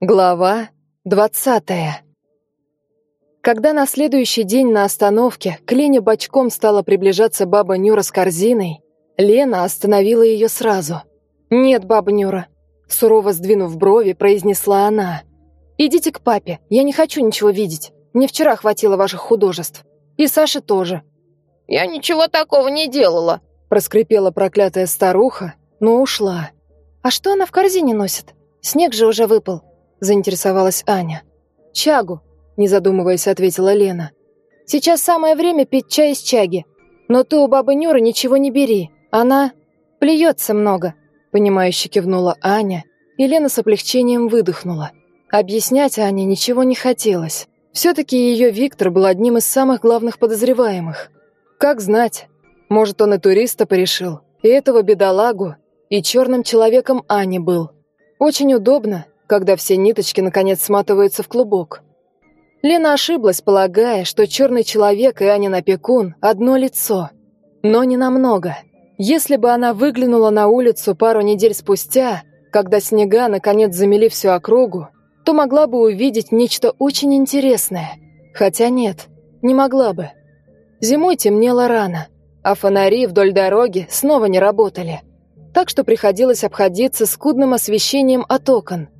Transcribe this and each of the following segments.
Глава двадцатая Когда на следующий день на остановке к Лене бочком стала приближаться баба Нюра с корзиной, Лена остановила ее сразу. «Нет, баба Нюра», — сурово сдвинув брови, произнесла она. «Идите к папе, я не хочу ничего видеть. Мне вчера хватило ваших художеств. И Саше тоже». «Я ничего такого не делала», — проскрипела проклятая старуха, но ушла. «А что она в корзине носит? Снег же уже выпал», — заинтересовалась Аня. «Чагу», — не задумываясь, ответила Лена. «Сейчас самое время пить чай из чаги. Но ты у бабы Нюры ничего не бери. Она плюется много», — понимающе кивнула Аня, и Лена с облегчением выдохнула. Объяснять Ане ничего не хотелось. Все-таки ее Виктор был одним из самых главных подозреваемых. Как знать, может, он и туриста порешил, и этого бедолагу, и черным человеком Ани был. Очень удобно, когда все ниточки наконец сматываются в клубок. Лена ошиблась, полагая, что черный человек и Анин опекун – одно лицо. Но не намного. Если бы она выглянула на улицу пару недель спустя, когда снега наконец замели всю округу, то могла бы увидеть нечто очень интересное. Хотя нет, не могла бы. Зимой темнело рано, а фонари вдоль дороги снова не работали. Так что приходилось обходиться скудным освещением от окон –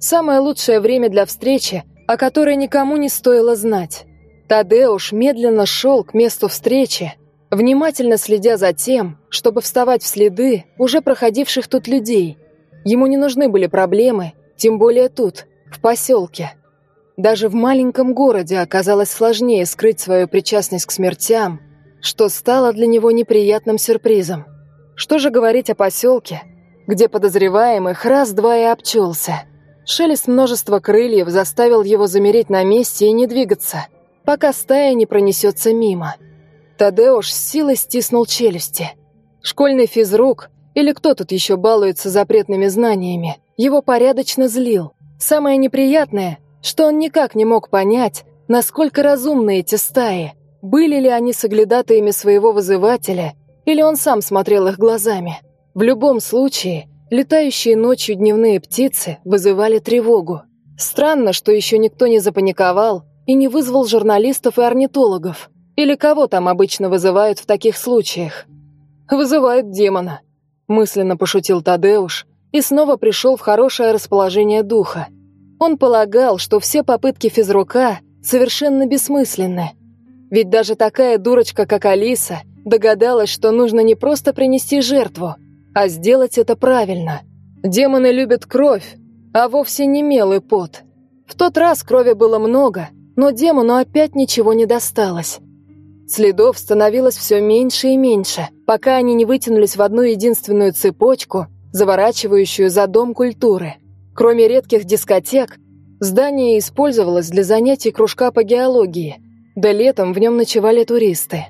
Самое лучшее время для встречи, о которой никому не стоило знать. Тадеуш медленно шел к месту встречи, внимательно следя за тем, чтобы вставать в следы уже проходивших тут людей. Ему не нужны были проблемы, тем более тут, в поселке. Даже в маленьком городе оказалось сложнее скрыть свою причастность к смертям, что стало для него неприятным сюрпризом. Что же говорить о поселке, где подозреваемых раз-два и обчелся – Шелест множества крыльев заставил его замереть на месте и не двигаться, пока стая не пронесется мимо. Тадеуш с силой стиснул челюсти. Школьный физрук, или кто тут еще балуется запретными знаниями, его порядочно злил. Самое неприятное, что он никак не мог понять, насколько разумны эти стаи, были ли они соглядатаями своего вызывателя, или он сам смотрел их глазами. В любом случае, Летающие ночью дневные птицы вызывали тревогу. Странно, что еще никто не запаниковал и не вызвал журналистов и орнитологов. Или кого там обычно вызывают в таких случаях? «Вызывают демона», – мысленно пошутил Тадеуш и снова пришел в хорошее расположение духа. Он полагал, что все попытки физрука совершенно бессмысленны. Ведь даже такая дурочка, как Алиса, догадалась, что нужно не просто принести жертву – а сделать это правильно. Демоны любят кровь, а вовсе не мел и пот. В тот раз крови было много, но демону опять ничего не досталось. Следов становилось все меньше и меньше, пока они не вытянулись в одну единственную цепочку, заворачивающую за дом культуры. Кроме редких дискотек, здание использовалось для занятий кружка по геологии, да летом в нем ночевали туристы.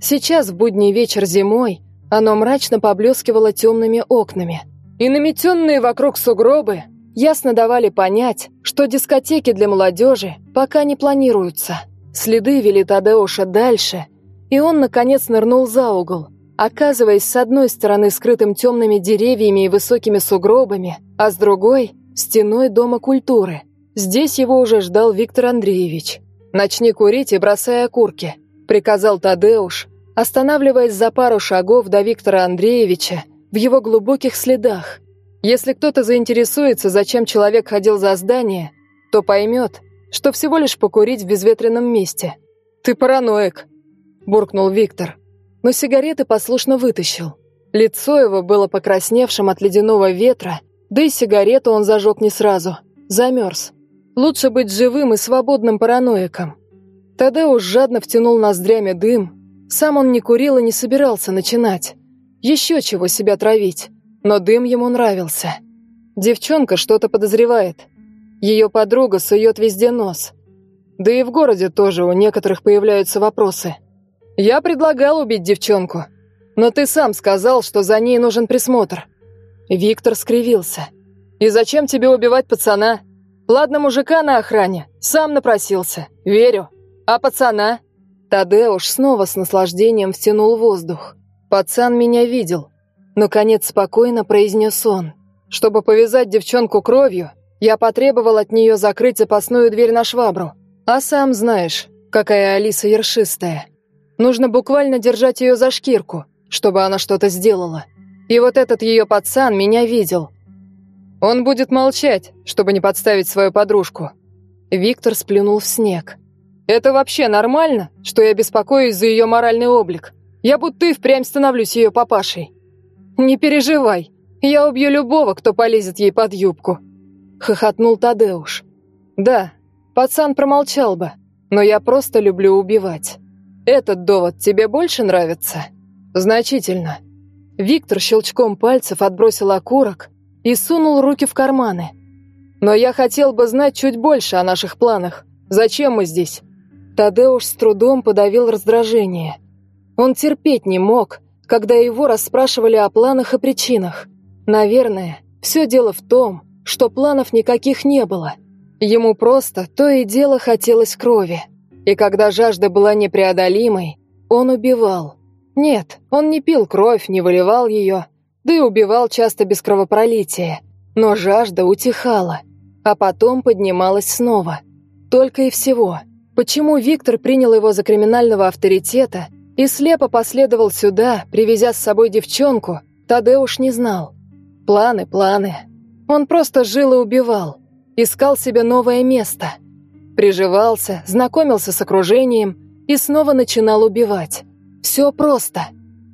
Сейчас, в будний вечер зимой, оно мрачно поблескивало темными окнами. И наметенные вокруг сугробы ясно давали понять, что дискотеки для молодежи пока не планируются. Следы вели Тадеуша дальше, и он, наконец, нырнул за угол, оказываясь с одной стороны скрытым темными деревьями и высокими сугробами, а с другой – стеной Дома культуры. Здесь его уже ждал Виктор Андреевич. «Начни курить и бросай окурки», – приказал Тадеуш, останавливаясь за пару шагов до Виктора Андреевича в его глубоких следах. Если кто-то заинтересуется, зачем человек ходил за здание, то поймет, что всего лишь покурить в безветренном месте. «Ты параноик», – буркнул Виктор, но сигареты послушно вытащил. Лицо его было покрасневшим от ледяного ветра, да и сигарету он зажег не сразу, замерз. Лучше быть живым и свободным параноиком. Тадеуш жадно втянул ноздрями дым, сам он не курил и не собирался начинать. Еще чего себя травить. Но дым ему нравился. Девчонка что-то подозревает. Ее подруга сует везде нос. Да и в городе тоже у некоторых появляются вопросы. Я предлагал убить девчонку, но ты сам сказал, что за ней нужен присмотр. Виктор скривился. И зачем тебе убивать пацана? Ладно, мужика на охране, сам напросился, верю. А пацана? Тадеуш снова с наслаждением втянул воздух. «Пацан меня видел», — наконец спокойно произнес он. «Чтобы повязать девчонку кровью, Я потребовал от нее закрыть запасную дверь на швабру. А сам знаешь, какая Алиса ершистая. Нужно буквально держать ее за шкирку, чтобы она что-то сделала. И вот этот ее пацан меня видел. Он будет молчать, чтобы не подставить свою подружку. Виктор сплюнул в снег. Это вообще нормально, что я беспокоюсь за ее моральный облик? Я будто и впрямь становлюсь ее папашей. Не переживай, я убью любого, кто полезет ей под юбку. Хохотнул Тадеуш. Да, пацан промолчал бы, но я просто люблю убивать. Этот довод тебе больше нравится? Значительно. Виктор щелчком пальцев отбросил окурок и сунул руки в карманы. Но я хотел бы знать чуть больше о наших планах. Зачем мы здесь? Тадеуш с трудом подавил раздражение. Он терпеть не мог, когда его расспрашивали о планах и причинах. Наверное, все дело в том, что планов никаких не было. Ему просто то и дело хотелось крови. И когда жажда была непреодолимой, он убивал. Нет, он не пил кровь, не выливал ее, да и убивал часто без кровопролития. Но жажда утихала, а потом поднималась снова. Только и всего. Почему Виктор принял его за криминального авторитета и слепо последовал сюда, привезя с собой девчонку, Тадеуш не знал. Планы, планы. Он просто жил и убивал. Искал себе новое место. Приживался, знакомился с окружением и снова начинал убивать. Все просто.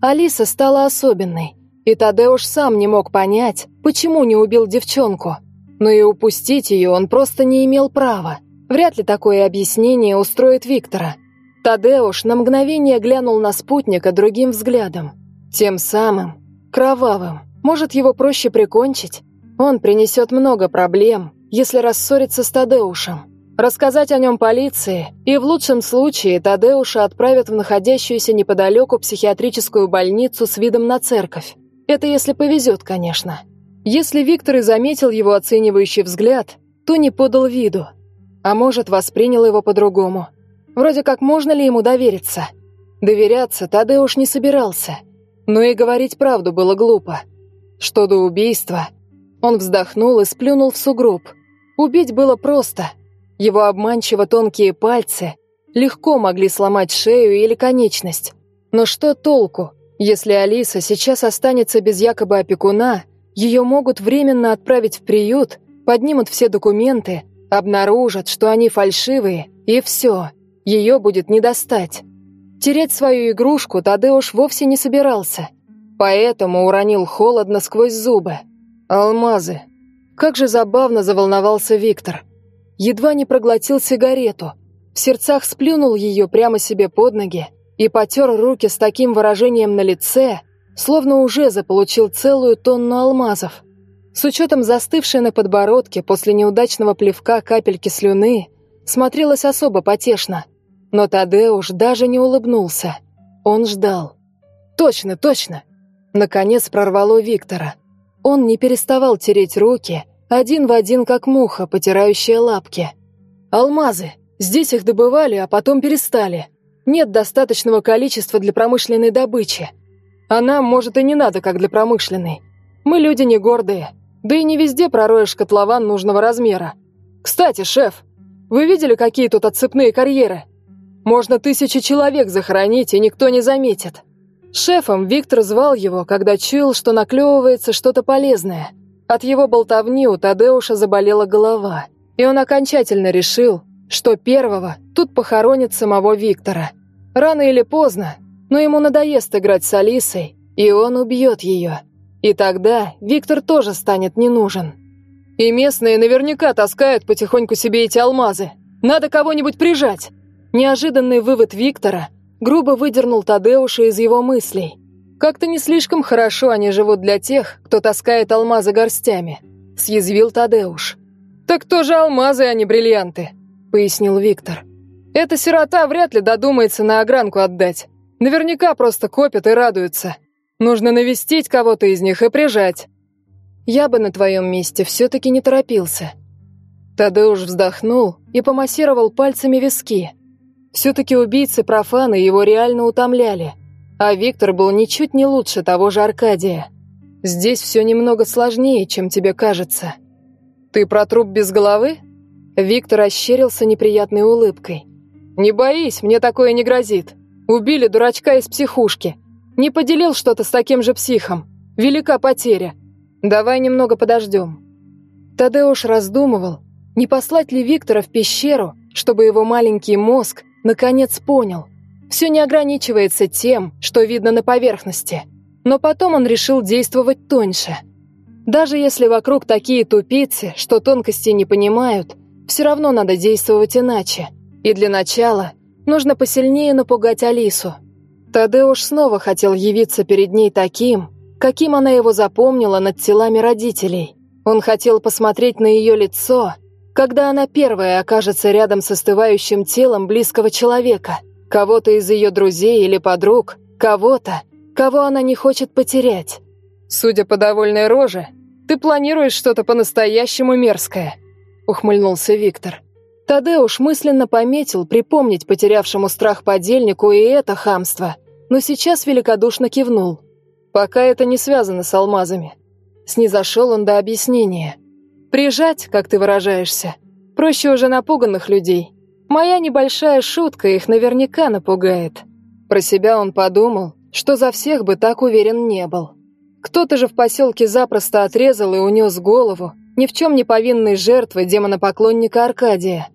Алиса стала особенной. И Тадеуш сам не мог понять, почему не убил девчонку. Но и упустить ее он просто не имел права. Вряд ли такое объяснение устроит Виктора. Тадеуш на мгновение глянул на спутника другим взглядом. Тем самым, кровавым. Может, его проще прикончить? Он принесет много проблем, если рассориться с Тадеушем. Рассказать о нем полиции, и в лучшем случае Тадеуша отправят в находящуюся неподалеку психиатрическую больницу с видом на церковь. Это если повезет, конечно. Если Виктор и заметил его оценивающий взгляд, то не подал виду. А может, воспринял его по-другому. Вроде как можно ли ему довериться? Доверяться Тадеуш не собирался. Но и говорить правду было глупо. Что до убийства, он вздохнул и сплюнул в сугроб. Убить было просто. Его обманчиво тонкие пальцы легко могли сломать шею или конечность. Но что толку, если Алиса сейчас останется без якобы опекуна, ее могут временно отправить в приют, поднимут все документы, обнаружат, что они фальшивые, и все, ее будет не достать. Терять свою игрушку Тадеуш вовсе не собирался, поэтому уронил холодно сквозь зубы. Алмазы. Как же забавно заволновался Виктор. Едва не проглотил сигарету. В сердцах сплюнул ее прямо себе под ноги и потер руки с таким выражением на лице, словно уже заполучил целую тонну алмазов. С учетом застывшей на подбородке после неудачного плевка капельки слюны, смотрелось особо потешно. Но Тадеуш даже не улыбнулся. Он ждал. «Точно, точно!» Наконец прорвало Виктора. Он не переставал тереть руки, один в один, как муха, потирающая лапки. «Алмазы! Здесь их добывали, а потом перестали. Нет достаточного количества для промышленной добычи. А нам, может, и не надо, как для промышленной. Мы люди не гордые, да и не везде пророешь котлован нужного размера. Кстати, шеф, вы видели, какие тут отцепные карьеры? Можно тысячи человек захоронить, и никто не заметит». Шефом Виктор звал его, когда чуял, что наклевывается что-то полезное. От его болтовни у Тадеуша заболела голова, и он окончательно решил, что первого тут похоронит самого Виктора. Рано или поздно, но ему надоест играть с Алисой, и он убьет ее. И тогда Виктор тоже станет не нужен. И местные наверняка таскают потихоньку себе эти алмазы. Надо кого-нибудь прижать. Неожиданный вывод Виктора грубо выдернул Тадеуша из его мыслей. «Как-то не слишком хорошо они живут для тех, кто таскает алмазы горстями», — съязвил Тадеуш. «Так тоже алмазы, а не бриллианты», — пояснил Виктор. «Эта сирота вряд ли додумается на огранку отдать. Наверняка просто копят и радуются. Нужно навестить кого-то из них и прижать». «Я бы на твоем месте все-таки не торопился». Тадеуш вздохнул и помассировал пальцами виски — все-таки убийцы-профаны его реально утомляли, а Виктор был ничуть не лучше того же Аркадия. Здесь все немного сложнее, чем тебе кажется. «Ты про труп без головы?» Виктор ощерился неприятной улыбкой. «Не боись, мне такое не грозит. Убили дурачка из психушки. Не поделил что-то с таким же психом. Велика потеря. Давай немного подождем». Тадеуш раздумывал, не послать ли Виктора в пещеру, чтобы его маленький мозг наконец понял. Все не ограничивается тем, что видно на поверхности. Но потом он решил действовать тоньше. Даже если вокруг такие тупицы, что тонкости не понимают, все равно надо действовать иначе. И для начала нужно посильнее напугать Алису. Тадеуш снова хотел явиться перед ней таким, каким она его запомнила над телами родителей. Он хотел посмотреть на ее лицо когда она первая окажется рядом с остывающим телом близкого человека, кого-то из ее друзей или подруг, кого-то, кого она не хочет потерять. Судя по довольной роже, ты планируешь что-то по-настоящему мерзкое, ухмыльнулся Виктор. Тадеуш мысленно пометил припомнить потерявшему страх подельнику и это хамство, но сейчас великодушно кивнул. Пока это не связано с алмазами. Снизошел он до объяснения – Прижать, как ты выражаешься, проще уже напуганных людей. Моя небольшая шутка их наверняка напугает. Про себя он подумал, что за всех бы так уверен не был. Кто-то же в поселке запросто отрезал и унес голову ни в чем не повинной жертвы демона-поклонника Аркадия.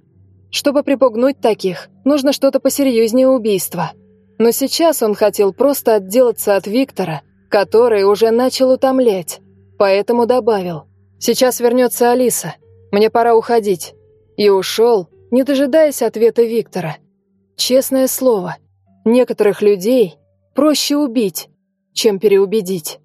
Чтобы припугнуть таких, нужно что-то посерьезнее убийства. Но сейчас он хотел просто отделаться от Виктора, который уже начал утомлять, поэтому добавил. Сейчас вернется Алиса. Мне пора уходить. И ушел, не дожидаясь ответа Виктора. Честное слово, некоторых людей проще убить, чем переубедить.